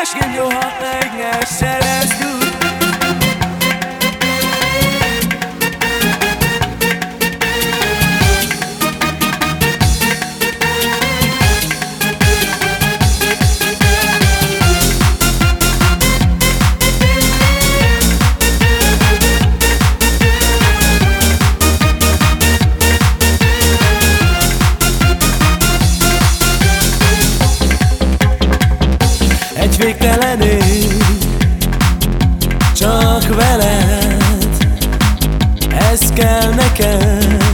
ash in your heart like I said. Végtelen ég Csak veled. Ez kell neked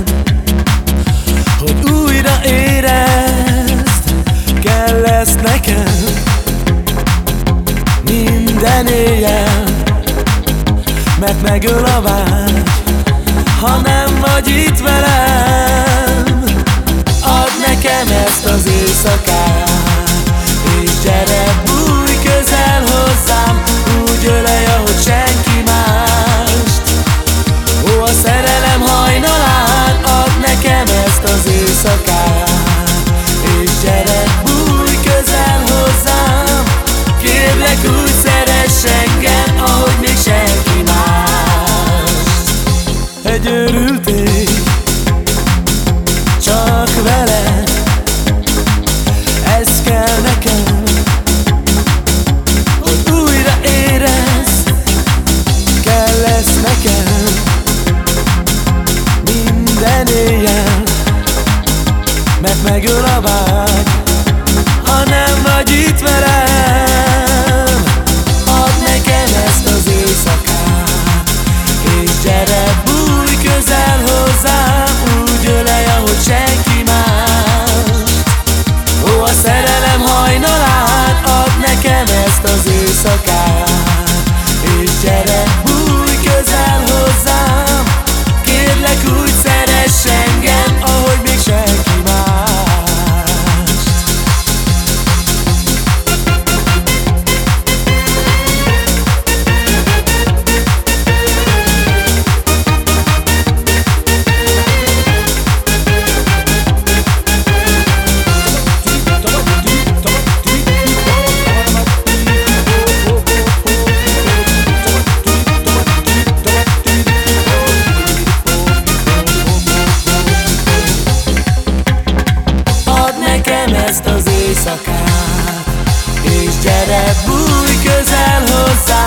Hogy újra érezd Kell lesz neked. Minden éjjel Mert megöl a vágy Ha nem vagy itt velem vele. Ez kell nekem Hogy újra érez. Kell lesz nekem Minden éjjel Mert megöl a vágy gyere, bújj közel hozzá